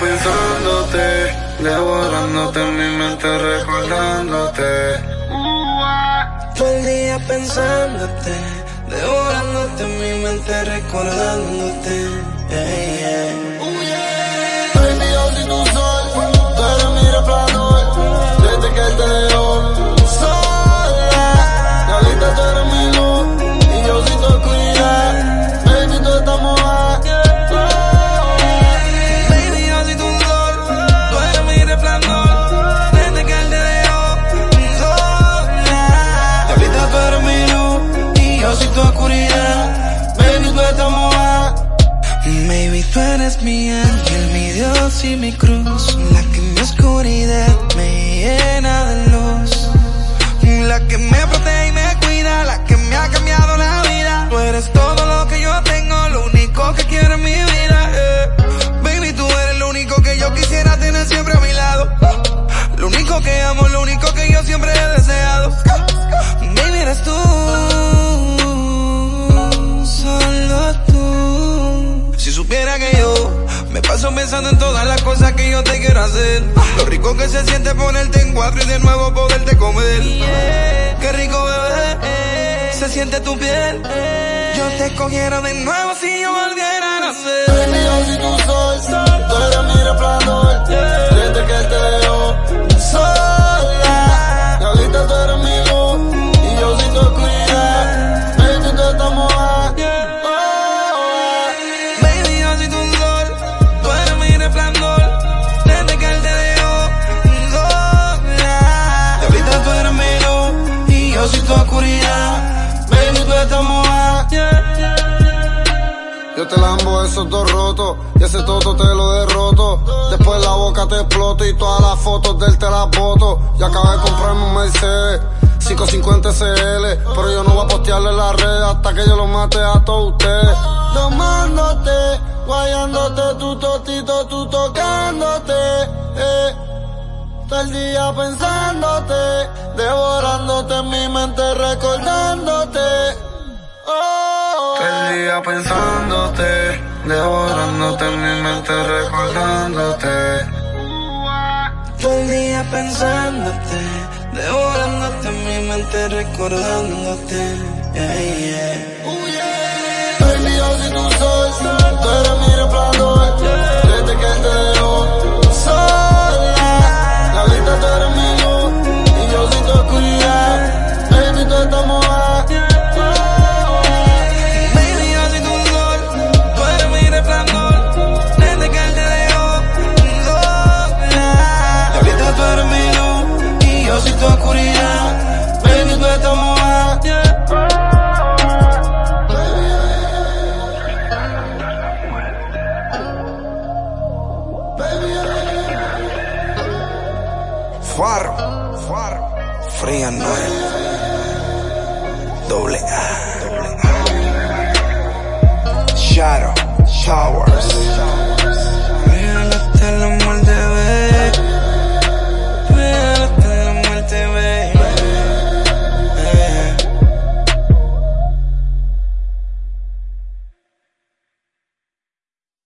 Pensándote, devorándote en mi mente, recordándote. Pensándote, devorándote en mi mente, recordándote. Tú eres mi ángel, mi Dios y mi cruz, la que mi oscuridad me llena de luz, la que me protege y me cuida, la que me ha cambiado la vida. Tú eres todo lo que yo tengo, lo único que quiero en mi vida. Eh. Baby, tú eres lo único que yo quisiera tener siempre a mi lado. Lo único que amo, lo único que yo siempre he que yo me paso pensando en todas las cosas que yo te quiero hacer. Lo rico que se siente ponerte en cuatro y de nuevo poderte comer. Qué rico bebé, se siente tu piel. Yo te cogiera de nuevo si yo volviera a nacer. Yo te lambo esos dos rotos y ese toto te lo derroto. Después la boca te explota y todas las fotos de él te las boto. Ya acabé de comprarme un Mercedes. 550 CL, pero yo no voy a postearle en la red hasta que yo lo mate a todos ustedes. Tomándote, guayándote, tu totito, tú tocándote, eh. Todo el día pensándote, devorándote día pensándote, devorándote en mi mente, recordándote. Todo el día pensándote, devorándote en mi mente, recordándote. Yeah, yeah. Oh, yeah. Baby, yo si tú soy, tú eres mi Faro, Faro, Fría Noel, doble A, doble A. Shadow, Showers.